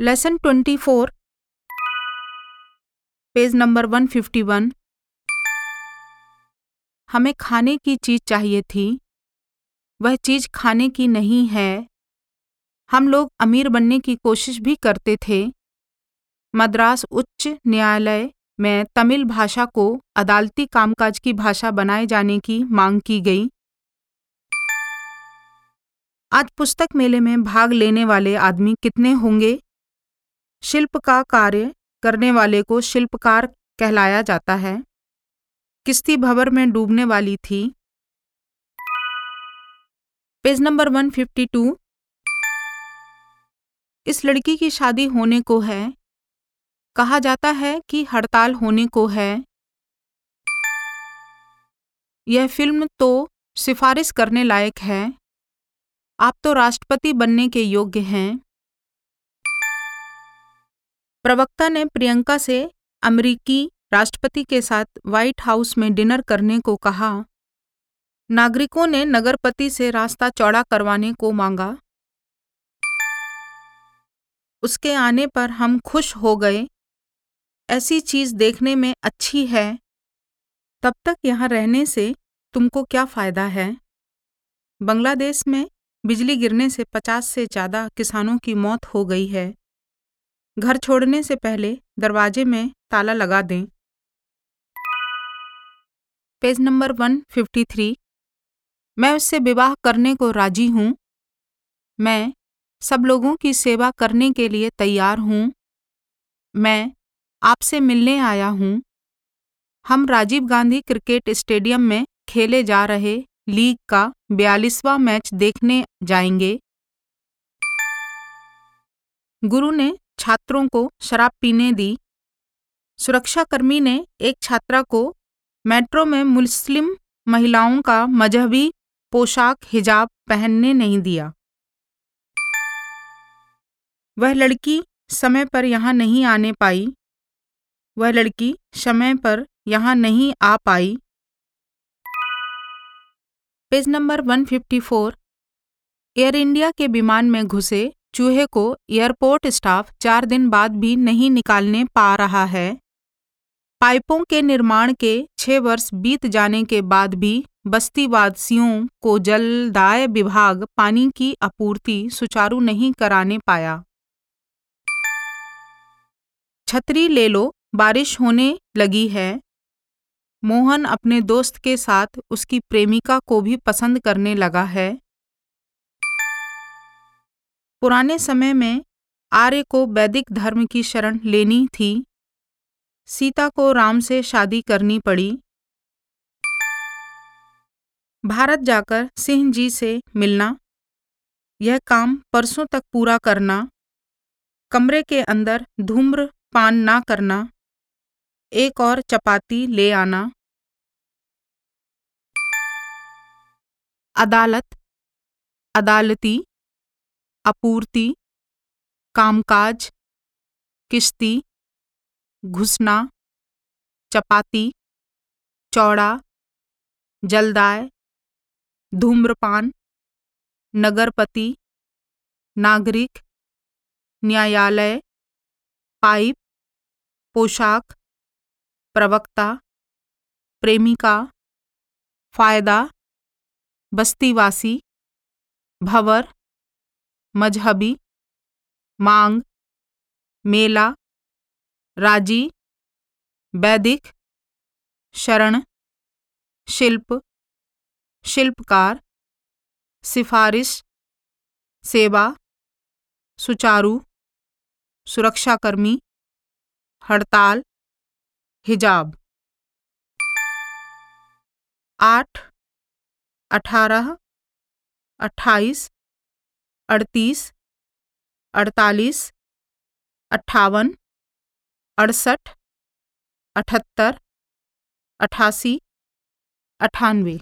Lesson twenty four page number one fifty one हमें खाने की चीज़ चाहिए थी। वह चीज़ खाने की नहीं है। हम लोग अमीर बनने की कोशिश भी करते थे। मद्रास उच्च न्यायालय में तमिल भाषा को अदालती कामकाज की भाषा बनाए जाने की मांग की गई। आज पुस्तक मेले में भाग लेने वाले आदमी कितने होंगे? शिल्प का कार्य करने वाले को शिल्पकार कहलाया जाता है। किस्ती भवर में डूबने वाली थी। पेज नंबर 152 इस लड़की की शादी होने को है। कहा जाता है कि हड़ताल होने को है। यह फ़िल्म तो सिफारिश करने लायक है। आप तो राष्ट्रपति बनने के योग्य हैं। प्रवक्ता ने प्रियंका से अमेरिकी राष्ट्रपति के साथ व्हाइट हाउस में डिनर करने को कहा। नागरिकों ने नगरपति से रास्ता चौड़ा करवाने को मांगा। उसके आने पर हम खुश हो गए। ऐसी चीज़ देखने में अच्छी है? तब तक यहाँ रहने से तुमको क्या फ़ायदा है? बांग्लादेश में बिजली गिरने से पचास से ज़्यादा किसानों की मौत हो गई है। घर छोड़ने से पहले दरवाजे में ताला लगा दें। पेज नंबर 153 मैं उससे विवाह करने को राज़ी हूँ। मैं सब लोगों की सेवा करने के लिए तैयार हूँ। मैं आपसे मिलने आया हूँ। हम राजीव गांधी क्रिकेट स्टेडियम में खेले जा रहे लीग का बयालीसवां मैच देखने जाएँगे। गुरु ने छात्रों को शराब पीने दी। सुरक्षाकर्मी ने एक छात्रा को मेट्रो में मुस्लिम महिलाओं का मजहबी पोशाक, हिजाब पहनने नहीं दिया। वह लड़की समय पर यहाँ नहीं आने पाई। वह लड़की समय पर यहाँ नहीं आ पाई। पेज नंबर 154 एयर इंडिया के विमान में घुसे चूहे को एयरपोर्ट स्टाफ चार दिन बाद भी नहीं निकालने पा रहा है। पाइपों के निर्माण के छह वर्ष बीत जाने के बाद भी बस्तीवासियों को जलदाय विभाग पानी की आपूर्ति सुचारू नहीं कराने पाया। छतरी ले लो बारिश होने लगी है। मोहन अपने दोस्त के साथ उसकी प्रेमिका को भी पसंद करने लगा है। पुराने समय में आर्य को वैदिक धर्म की शरण लेनी थी। सीता को राम से शादी करनी पड़ी। भारत जाकर सिंह जी से मिलना, यह काम परसों तक पूरा करना, कमरे के अंदर धूम्र पान ना करना। एक और चपाती ले आना। अदालत, अदालती, आपूर्ति, कामकाज, किश्ती, घुसना, चपाती, चौड़ा, जलदाय, धूम्रपान, नगरपति, नागरिक, न्यायालय, पाइप, पोशाक प्रवक्ता, प्रेमिका, फ़ायदा, बस्तीवासी, भवर, मजहबी, मांग, मेला, राज़ी, वैदिक, शरण, शिल्प, शिल्पकार, सिफारिश, सेवा, सुचारू, सुरक्षाकर्मी, हड़ताल हिजाब। आठ अठारह अट्ठाईस अड़तीस अड़तालीस अट्ठावन अड़सठ अठहत्तर अठासी अठानवे।